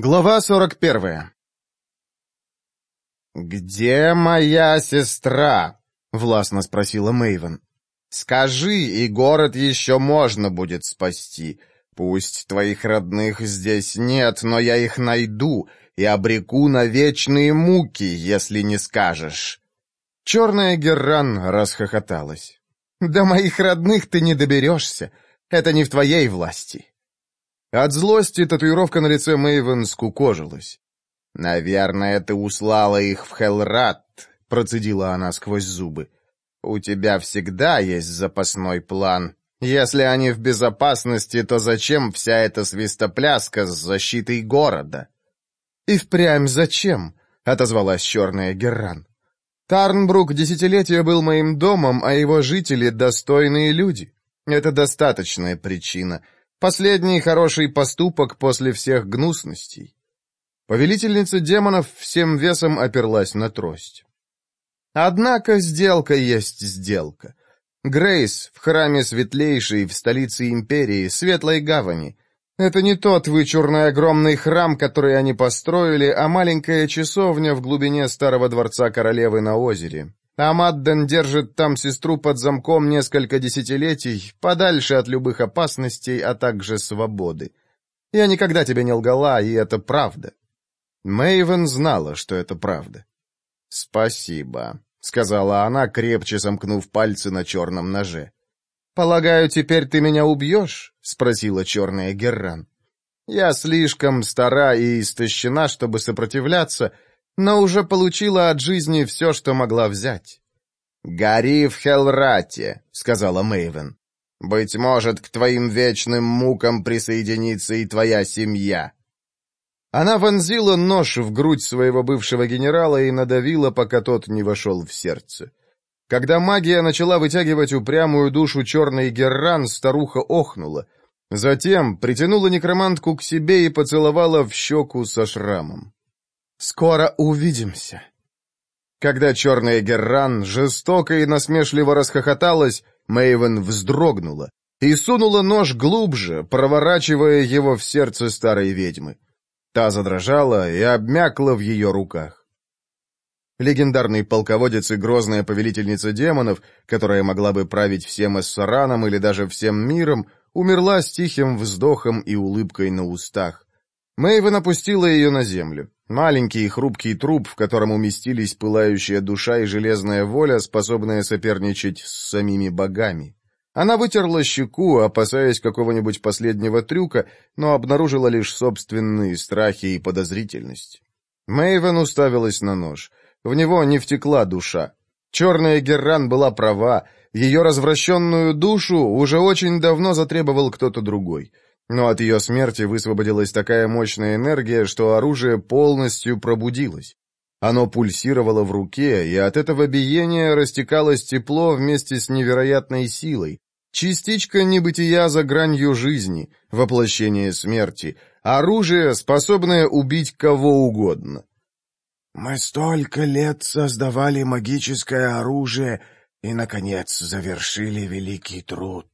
Глава 41 «Где моя сестра?» — властно спросила Мэйвен. «Скажи, и город еще можно будет спасти. Пусть твоих родных здесь нет, но я их найду и обреку на вечные муки, если не скажешь». Черная Герран расхохоталась. «До моих родных ты не доберешься. Это не в твоей власти». От злости татуировка на лице Мэйвен скукожилась. «Наверное, ты услала их в Хелрат», — процедила она сквозь зубы. «У тебя всегда есть запасной план. Если они в безопасности, то зачем вся эта свистопляска с защитой города?» «И впрямь зачем?» — отозвалась черная Герран. «Тарнбрук десятилетия был моим домом, а его жители — достойные люди. Это достаточная причина». Последний хороший поступок после всех гнусностей. Повелительница демонов всем весом оперлась на трость. Однако сделка есть сделка. Грейс в храме Светлейшей в столице империи, Светлой Гавани. Это не тот вычурный огромный храм, который они построили, а маленькая часовня в глубине старого дворца королевы на озере, Амадден держит там сестру под замком несколько десятилетий, подальше от любых опасностей, а также свободы. Я никогда тебе не лгала, и это правда». Мэйвен знала, что это правда. «Спасибо», — сказала она, крепче сомкнув пальцы на черном ноже. «Полагаю, теперь ты меня убьешь?» — спросила черная Герран. «Я слишком стара и истощена, чтобы сопротивляться, но уже получила от жизни все, что могла взять. «Гори в Хелрате», — сказала Мэйвен. «Быть может, к твоим вечным мукам присоединится и твоя семья». Она вонзила нож в грудь своего бывшего генерала и надавила, пока тот не вошел в сердце. Когда магия начала вытягивать упрямую душу черной герран, старуха охнула. Затем притянула некромантку к себе и поцеловала в щеку со шрамом. Скоро увидимся. Когда черная Герран жестоко и насмешливо расхохоталась, Мэйвен вздрогнула и сунула нож глубже, проворачивая его в сердце старой ведьмы. Та задрожала и обмякла в ее руках. Легендарный полководец и грозная повелительница демонов, которая могла бы править всем Эссараном или даже всем миром, умерла с тихим вздохом и улыбкой на устах. Мэйвен опустила ее на землю. Маленький и хрупкий труп, в котором уместились пылающая душа и железная воля, способная соперничать с самими богами. Она вытерла щеку, опасаясь какого-нибудь последнего трюка, но обнаружила лишь собственные страхи и подозрительность. Мэйвен уставилась на нож. В него не втекла душа. Черная Герран была права. Ее развращенную душу уже очень давно затребовал кто-то другой — но от ее смерти высвободилась такая мощная энергия, что оружие полностью пробудилось. Оно пульсировало в руке, и от этого биения растекалось тепло вместе с невероятной силой. Частичка небытия за гранью жизни, воплощение смерти, оружие, способное убить кого угодно. «Мы столько лет создавали магическое оружие и, наконец, завершили великий труд»,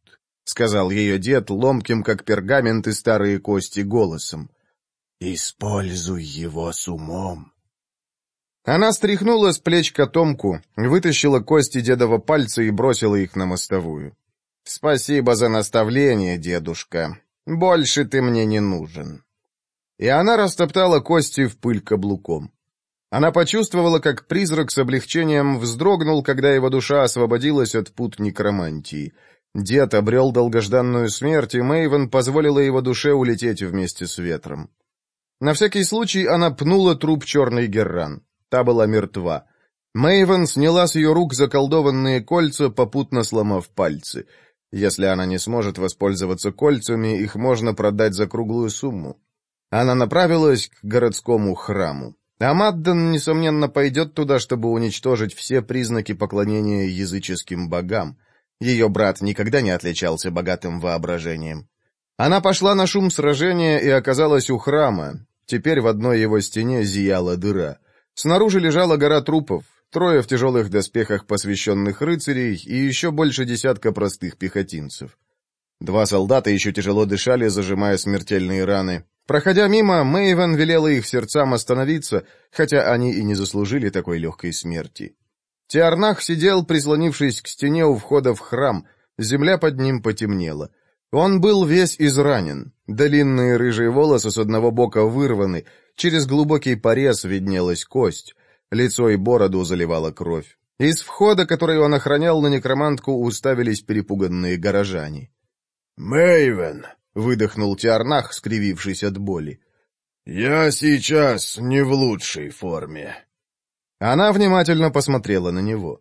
— сказал ее дед, ломким, как пергамент и старые кости, голосом. «Используй его с умом». Она стряхнула с плеч котомку, вытащила кости дедова пальца и бросила их на мостовую. «Спасибо за наставление, дедушка. Больше ты мне не нужен». И она растоптала кости в пыль каблуком. Она почувствовала, как призрак с облегчением вздрогнул, когда его душа освободилась от пут некромантии — Дед обрел долгожданную смерть, и Мэйвен позволила его душе улететь вместе с ветром. На всякий случай она пнула труп черный герран. Та была мертва. Мэйвен сняла с ее рук заколдованные кольца, попутно сломав пальцы. Если она не сможет воспользоваться кольцами, их можно продать за круглую сумму. Она направилась к городскому храму. А Мадден, несомненно, пойдет туда, чтобы уничтожить все признаки поклонения языческим богам — ее брат никогда не отличался богатым воображением. Она пошла на шум сражения и оказалась у храма. Теперь в одной его стене зияла дыра. Снаружи лежала гора трупов, трое в тяжелых доспехах посвященных рыцарей и еще больше десятка простых пехотинцев. Два солдата еще тяжело дышали, зажимая смертельные раны. Проходя мимо, Мэйвен велела их сердцам остановиться, хотя они и не заслужили такой легкой смерти. Тиарнах сидел, прислонившись к стене у входа в храм. Земля под ним потемнела. Он был весь изранен. Долинные рыжие волосы с одного бока вырваны. Через глубокий порез виднелась кость. Лицо и бороду заливала кровь. Из входа, который он охранял на некромантку, уставились перепуганные горожане. «Мэйвен!» — выдохнул Тиарнах, скривившись от боли. «Я сейчас не в лучшей форме». Она внимательно посмотрела на него.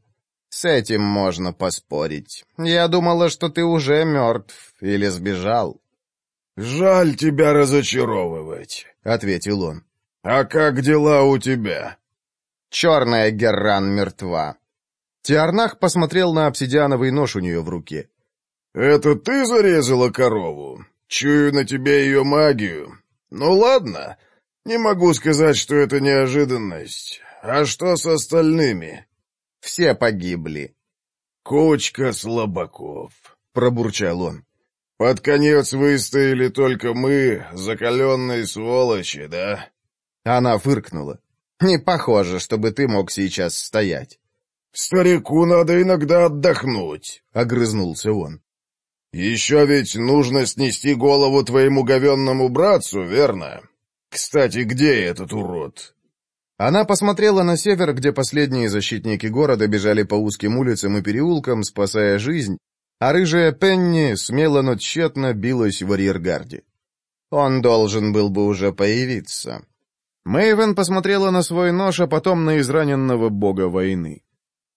«С этим можно поспорить. Я думала, что ты уже мертв или сбежал». «Жаль тебя разочаровывать», — ответил он. «А как дела у тебя?» «Черная Герран мертва». Тиарнах посмотрел на обсидиановый нож у нее в руке. «Это ты зарезала корову? Чую на тебе ее магию. Ну ладно, не могу сказать, что это неожиданность. А что с остальными? Все погибли. Кучка слабаков, пробурчал он. Под конец выстояли только мы, закаленные сволочи, да? Она фыркнула. Не похоже, чтобы ты мог сейчас стоять. Старику надо иногда отдохнуть, огрызнулся он. Еще ведь нужно снести голову твоему говенному братцу, верно? Кстати, где этот урод? Она посмотрела на север, где последние защитники города бежали по узким улицам и переулкам, спасая жизнь, а рыжая Пенни смело, но тщетно билась в арьергарде. Он должен был бы уже появиться. Мэйвен посмотрела на свой нож, а потом на израненного бога войны.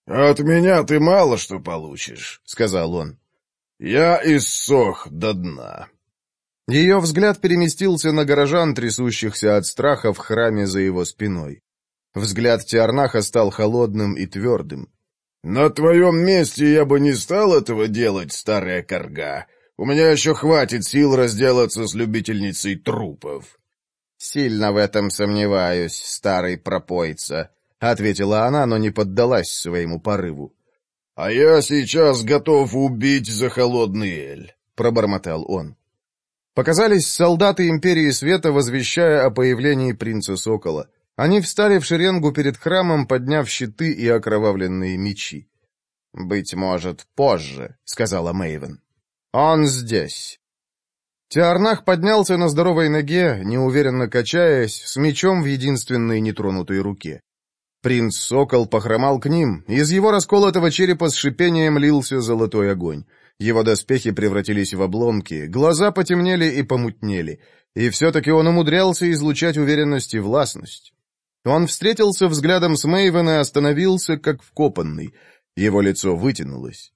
«От меня ты мало что получишь», — сказал он. «Я иссох до дна». Ее взгляд переместился на горожан, трясущихся от страха в храме за его спиной. Взгляд Тиарнаха стал холодным и твердым. «На твоем месте я бы не стал этого делать, старая корга. У меня еще хватит сил разделаться с любительницей трупов». «Сильно в этом сомневаюсь, старый пропойца», — ответила она, но не поддалась своему порыву. «А я сейчас готов убить за холодный эль», — пробормотал он. Показались солдаты Империи Света, возвещая о появлении принца Сокола. Они встали в шеренгу перед храмом, подняв щиты и окровавленные мечи. «Быть может, позже», — сказала Мэйвен. «Он здесь». Тиарнах поднялся на здоровой ноге, неуверенно качаясь, с мечом в единственной нетронутой руке. Принц Сокол похромал к ним, из его расколотого черепа с шипением лился золотой огонь. Его доспехи превратились в обломки, глаза потемнели и помутнели, и все-таки он умудрялся излучать уверенность и властность. Он встретился взглядом с Мэйвен и остановился, как вкопанный. Его лицо вытянулось.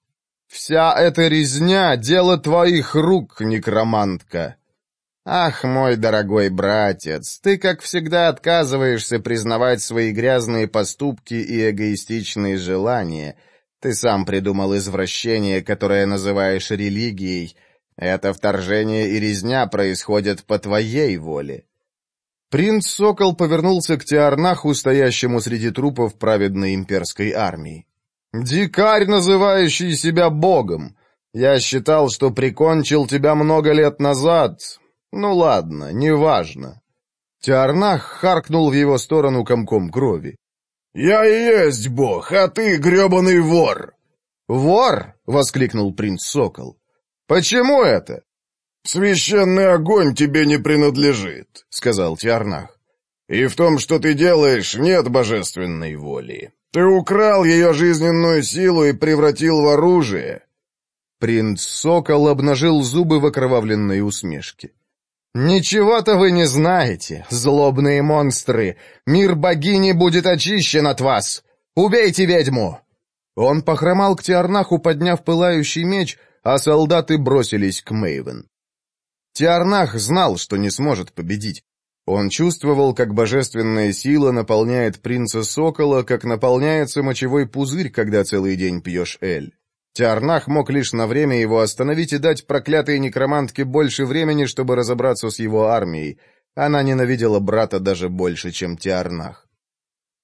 «Вся эта резня — дело твоих рук, некромантка!» «Ах, мой дорогой братец, ты, как всегда, отказываешься признавать свои грязные поступки и эгоистичные желания. Ты сам придумал извращение, которое называешь религией. Это вторжение и резня происходят по твоей воле». Принц Сокол повернулся к Теарнаху, стоящему среди трупов праведной имперской армии. «Дикарь, называющий себя богом! Я считал, что прикончил тебя много лет назад. Ну ладно, неважно». Теарнах харкнул в его сторону комком крови. «Я и есть бог, а ты гребаный вор!» «Вор!» — воскликнул принц Сокол. «Почему это?» «Священный огонь тебе не принадлежит», — сказал Тиарнах. «И в том, что ты делаешь, нет божественной воли. Ты украл ее жизненную силу и превратил в оружие». Принц Сокол обнажил зубы в окровавленной усмешке. «Ничего-то вы не знаете, злобные монстры! Мир богини будет очищен от вас! Убейте ведьму!» Он похромал к Тиарнаху, подняв пылающий меч, а солдаты бросились к Мейвен. Тиарнах знал, что не сможет победить. Он чувствовал, как божественная сила наполняет принца Сокола, как наполняется мочевой пузырь, когда целый день пьешь эль. Тиарнах мог лишь на время его остановить и дать проклятой некромантке больше времени, чтобы разобраться с его армией. Она ненавидела брата даже больше, чем Тиарнах.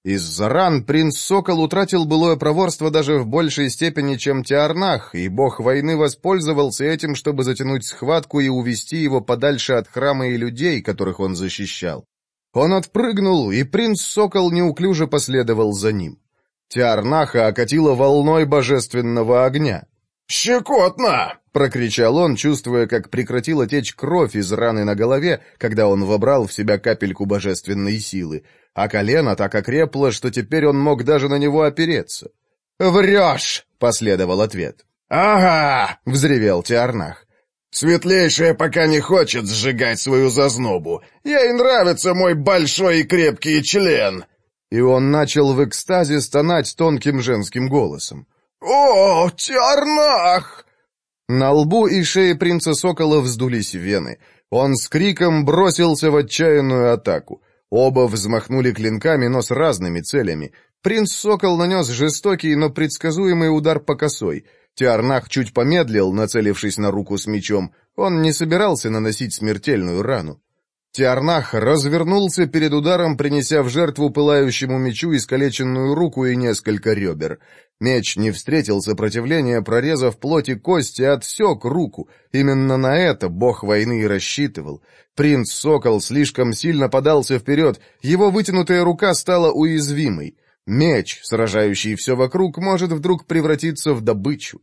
Из-за ран принц Сокол утратил былое проворство даже в большей степени, чем Тиарнах, и бог войны воспользовался этим, чтобы затянуть схватку и увести его подальше от храма и людей, которых он защищал. Он отпрыгнул, и принц Сокол неуклюже последовал за ним. Тиарнаха окатила волной божественного огня. «Щекотно!» — прокричал он, чувствуя, как прекратила течь кровь из раны на голове, когда он вобрал в себя капельку божественной силы — а колено так окрепло, что теперь он мог даже на него опереться. «Врешь!» — последовал ответ. «Ага!» — взревел Тиарнах. «Светлейшая пока не хочет сжигать свою зазнобу. Ей нравится мой большой и крепкий член!» И он начал в экстазе стонать тонким женским голосом. «О, Тиарнах!» На лбу и шее принца Сокола вздулись вены. Он с криком бросился в отчаянную атаку. Оба взмахнули клинками, но с разными целями. Принц Сокол нанес жестокий, но предсказуемый удар по косой. Тиарнах чуть помедлил, нацелившись на руку с мечом. Он не собирался наносить смертельную рану. Тиарнах развернулся перед ударом, принеся в жертву пылающему мечу искалеченную руку и несколько ребер. Меч не встретил сопротивления, прорезав плоть и кости, отсек руку. Именно на это бог войны и рассчитывал. Принц-сокол слишком сильно подался вперед, его вытянутая рука стала уязвимой. Меч, сражающий все вокруг, может вдруг превратиться в добычу.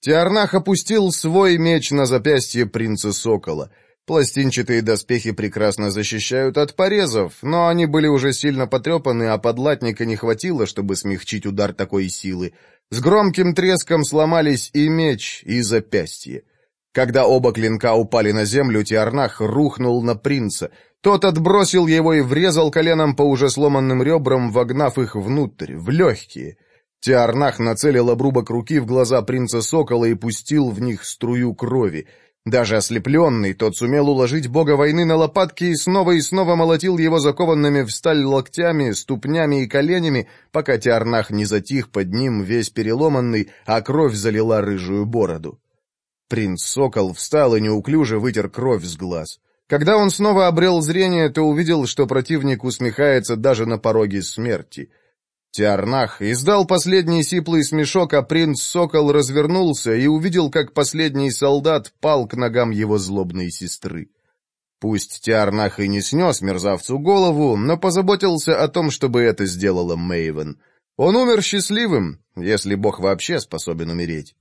Тиарнах опустил свой меч на запястье принца-сокола. Пластинчатые доспехи прекрасно защищают от порезов, но они были уже сильно потрепаны, а подлатника не хватило, чтобы смягчить удар такой силы. С громким треском сломались и меч, и запястье. Когда оба клинка упали на землю, Тиарнах рухнул на принца. Тот отбросил его и врезал коленом по уже сломанным ребрам, вогнав их внутрь, в легкие. Тиарнах нацелил обрубок руки в глаза принца Сокола и пустил в них струю крови — даже ослепленный, тот сумел уложить бога войны на лопатки и снова и снова молотил его закованными в сталь локтями, ступнями и коленями, пока Тиарнах не затих под ним, весь переломанный, а кровь залила рыжую бороду. Принц-сокол встал и неуклюже вытер кровь с глаз. Когда он снова обрел зрение, то увидел, что противник усмехается даже на пороге смерти — Тиарнах издал последний сиплый смешок, а принц-сокол развернулся и увидел, как последний солдат пал к ногам его злобной сестры. Пусть Тиарнах и не снес мерзавцу голову, но позаботился о том, чтобы это сделала Мэйвен. Он умер счастливым, если бог вообще способен умереть.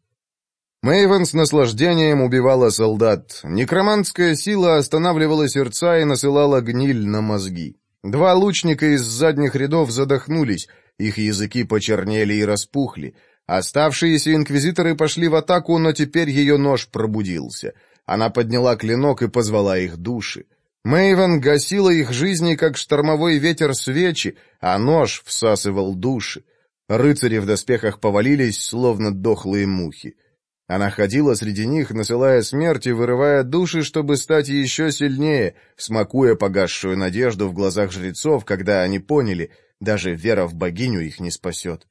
Мэйвен с наслаждением убивала солдат. Некромантская сила останавливала сердца и насылала гниль на мозги. Два лучника из задних рядов задохнулись — их языки почернели и распухли. Оставшиеся инквизиторы пошли в атаку, но теперь ее нож пробудился. Она подняла клинок и позвала их души. Мэйвен гасила их жизни, как штормовой ветер свечи, а нож всасывал души. Рыцари в доспехах повалились, словно дохлые мухи. Она ходила среди них, насылая смерть и вырывая души, чтобы стать еще сильнее, смакуя погасшую надежду в глазах жрецов, когда они поняли, даже вера в богиню их не спасет.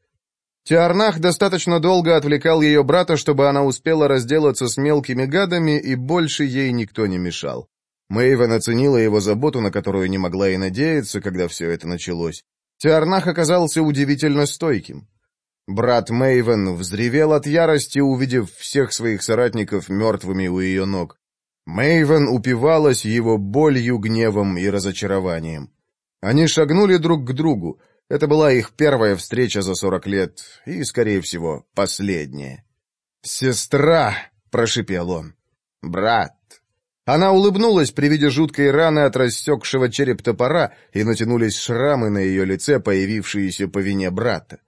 Тиарнах достаточно долго отвлекал ее брата, чтобы она успела разделаться с мелкими гадами, и больше ей никто не мешал. Мэйвен оценила его заботу, на которую не могла и надеяться, когда все это началось. Тиарнах оказался удивительно стойким. Брат Мэйвен взревел от ярости, увидев всех своих соратников мертвыми у ее ног. Мэйвен упивалась его болью, гневом и разочарованием. Они шагнули друг к другу. Это была их первая встреча за сорок лет и, скорее всего, последняя. «Сестра!» — прошипел он. «Брат!» Она улыбнулась при виде жуткой раны от рассекшего череп топора, и натянулись шрамы на ее лице, появившиеся по вине брата.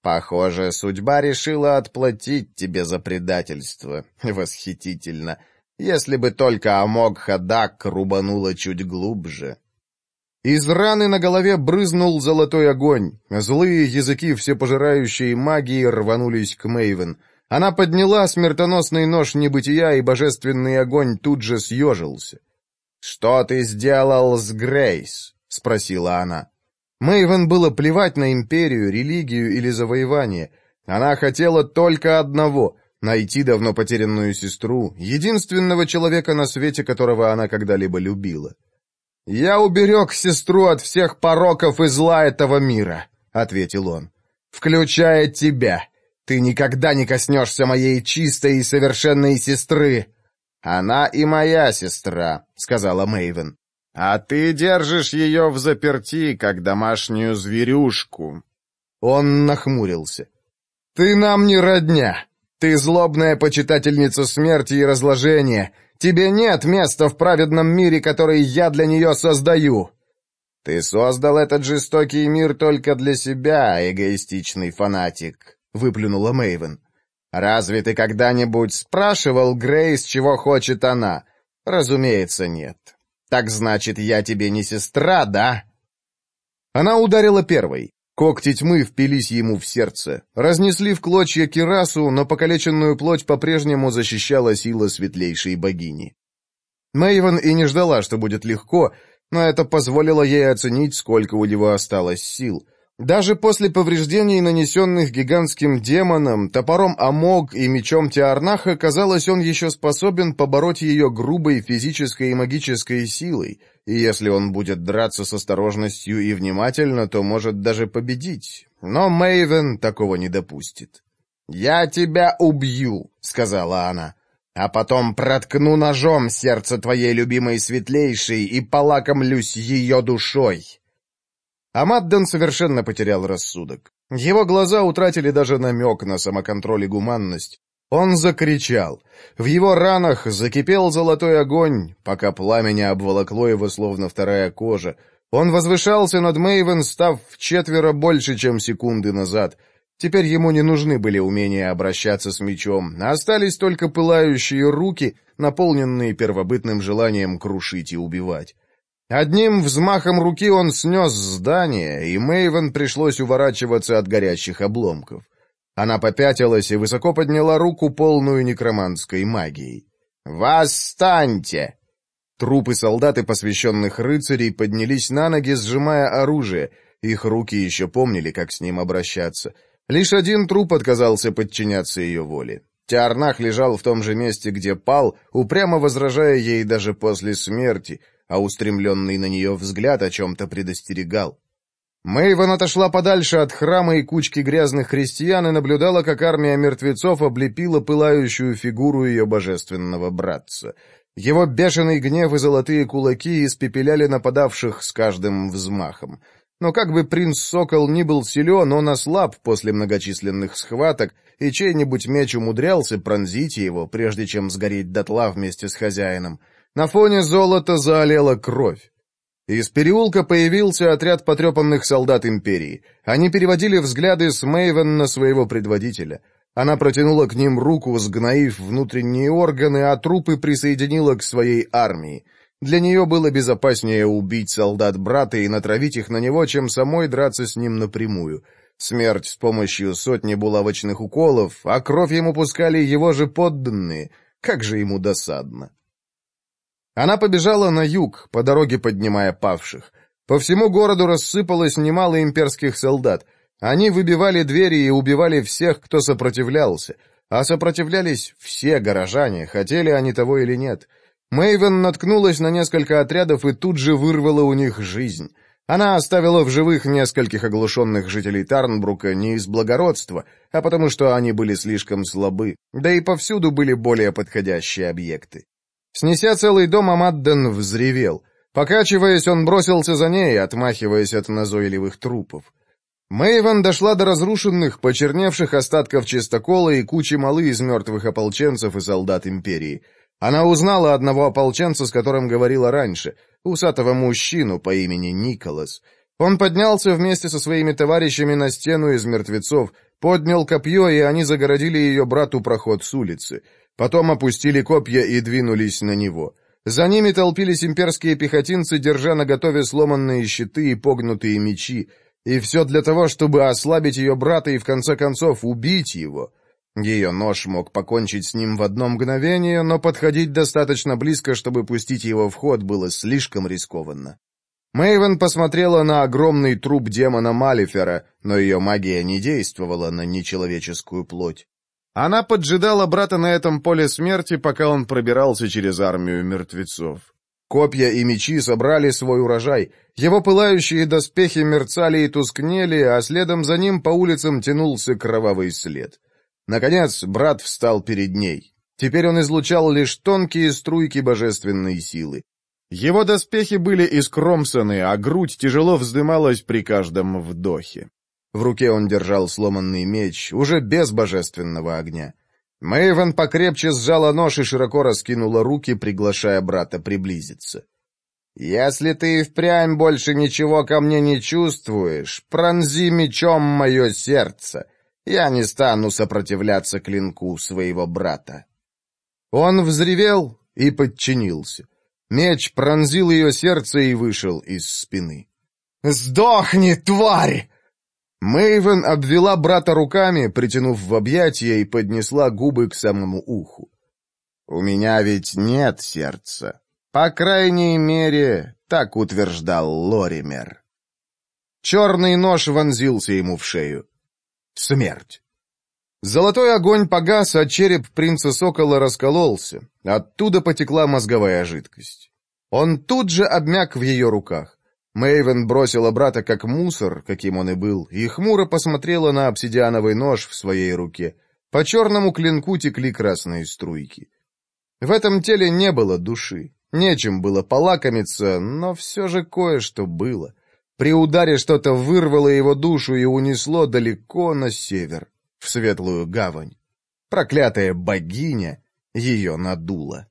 «Похоже, судьба решила отплатить тебе за предательство. Восхитительно. Если бы только Амог Хадак рубанула чуть глубже». Из раны на голове брызнул золотой огонь. Злые языки всепожирающей магии рванулись к Мэйвен. Она подняла смертоносный нож небытия, и божественный огонь тут же съежился. «Что ты сделал с Грейс?» — спросила она. Мэйвен было плевать на империю, религию или завоевание. Она хотела только одного — найти давно потерянную сестру, единственного человека на свете, которого она когда-либо любила. «Я уберег сестру от всех пороков и зла этого мира», — ответил он, — «включая тебя. Ты никогда не коснешься моей чистой и совершенной сестры». «Она и моя сестра», — сказала Мэйвен. «А ты держишь ее в заперти, как домашнюю зверюшку». Он нахмурился. «Ты нам не родня. Ты злобная почитательница смерти и разложения, Тебе нет места в праведном мире, который я для нее создаю. Ты создал этот жестокий мир только для себя, эгоистичный фанатик, — выплюнула Мэйвен. Разве ты когда-нибудь спрашивал Грейс, чего хочет она? Разумеется, нет. Так значит, я тебе не сестра, да? Она ударила первой. Когти тьмы впились ему в сердце, разнесли в клочья кирасу, но покалеченную плоть по-прежнему защищала сила светлейшей богини. Мэйвен и не ждала, что будет легко, но это позволило ей оценить, сколько у него осталось сил — даже после повреждений, нанесенных гигантским демоном, топором Амог и мечом Тиарнаха, казалось, он еще способен побороть ее грубой физической и магической силой, и если он будет драться с осторожностью и внимательно, то может даже победить. Но Мэйвен такого не допустит. «Я тебя убью», — сказала она, — «а потом проткну ножом сердце твоей любимой светлейшей и полакомлюсь ее душой». А Мадден совершенно потерял рассудок. Его глаза утратили даже намек на самоконтроль и гуманность. Он закричал. В его ранах закипел золотой огонь, пока пламя обволокло его, словно вторая кожа. Он возвышался над Мэйвен, став вчетверо больше, чем секунды назад. Теперь ему не нужны были умения обращаться с мечом, а остались только пылающие руки, наполненные первобытным желанием крушить и убивать. Одним взмахом руки он снес здание, и Мэйвен пришлось уворачиваться от горящих обломков. Она попятилась и высоко подняла руку, полную некроманской магией. «Восстаньте!» Трупы солдат и посвященных рыцарей поднялись на ноги, сжимая оружие. Их руки еще помнили, как с ним обращаться. Лишь один труп отказался подчиняться ее воле. Тиарнах лежал в том же месте, где пал, упрямо возражая ей даже после смерти — а устремленный на нее взгляд о чем-то предостерегал. Мэйвен отошла подальше от храма и кучки грязных христиан и наблюдала, как армия мертвецов облепила пылающую фигуру ее божественного братца. Его бешеный гнев и золотые кулаки испепеляли нападавших с каждым взмахом. Но как бы принц Сокол ни был силен, он ослаб после многочисленных схваток, и чей-нибудь меч умудрялся пронзить его, прежде чем сгореть дотла вместе с хозяином. На фоне золота заолела кровь. Из переулка появился отряд потрепанных солдат Империи. Они переводили взгляды с Мэйвен на своего предводителя. Она протянула к ним руку, сгноив внутренние органы, а трупы присоединила к своей армии. Для нее было безопаснее убить солдат брата и натравить их на него, чем самой драться с ним напрямую. Смерть с помощью сотни булавочных уколов, а кровь ему пускали его же подданные. Как же ему досадно. Она побежала на юг, по дороге поднимая павших. По всему городу рассыпалось немало имперских солдат. Они выбивали двери и убивали всех, кто сопротивлялся. А сопротивлялись все горожане, хотели они того или нет. Мэйвен наткнулась на несколько отрядов и тут же вырвала у них жизнь. Она оставила в живых нескольких оглушенных жителей Тарнбрука не из благородства, а потому что они были слишком слабы, да и повсюду были более подходящие объекты. Снеся целый дом, Амадден взревел. Покачиваясь, он бросился за ней, отмахиваясь от назойливых трупов. Мэйвен дошла до разрушенных, почерневших остатков чистокола и кучи малы из мертвых ополченцев и солдат Империи. Она узнала одного ополченца, с которым говорила раньше, усатого мужчину по имени Николас. Он поднялся вместе со своими товарищами на стену из мертвецов, поднял копье, и они загородили ее брату проход с улицы. Потом опустили копья и двинулись на него. За ними толпились имперские пехотинцы, держа наготове сломанные щиты и погнутые мечи. И все для того, чтобы ослабить ее брата и, в конце концов, убить его. Ее нож мог покончить с ним в одно мгновение, но подходить достаточно близко, чтобы пустить его в ход, было слишком рискованно. Мэйвен посмотрела на огромный труп демона Малифера, но ее магия не действовала на нечеловеческую плоть. Она поджидала брата на этом поле смерти, пока он пробирался через армию мертвецов. Копья и мечи собрали свой урожай. Его пылающие доспехи мерцали и тускнели, а следом за ним по улицам тянулся кровавый след. Наконец, брат встал перед ней. Теперь он излучал лишь тонкие струйки божественной силы. Его доспехи были искромсаны, а грудь тяжело вздымалась при каждом вдохе. В руке он держал сломанный меч, уже без божественного огня. Мэйвен покрепче сжала нож и широко раскинула руки, приглашая брата приблизиться. «Если ты и впрямь больше ничего ко мне не чувствуешь, пронзи мечом мое сердце. Я не стану сопротивляться клинку своего брата». Он взревел и подчинился. Меч пронзил ее сердце и вышел из спины. «Сдохни, тварь!» Мэйвен обвела брата руками, притянув в объятия и поднесла губы к самому уху. «У меня ведь нет сердца. По крайней мере, так утверждал Лоример». Черный нож вонзился ему в шею. Смерть. Золотой огонь погас, а череп принца Сокола раскололся. Оттуда потекла мозговая жидкость. Он тут же обмяк в ее руках. Мэйвен бросила брата как мусор, каким он и был, и хмуро посмотрела на обсидиановый нож в своей руке. По черному клинку текли красные струйки. В этом теле не было души, нечем было полакомиться, но все же кое-что было. При ударе что-то вырвало его душу и унесло далеко на север, в светлую гавань. Проклятая богиня ее надула.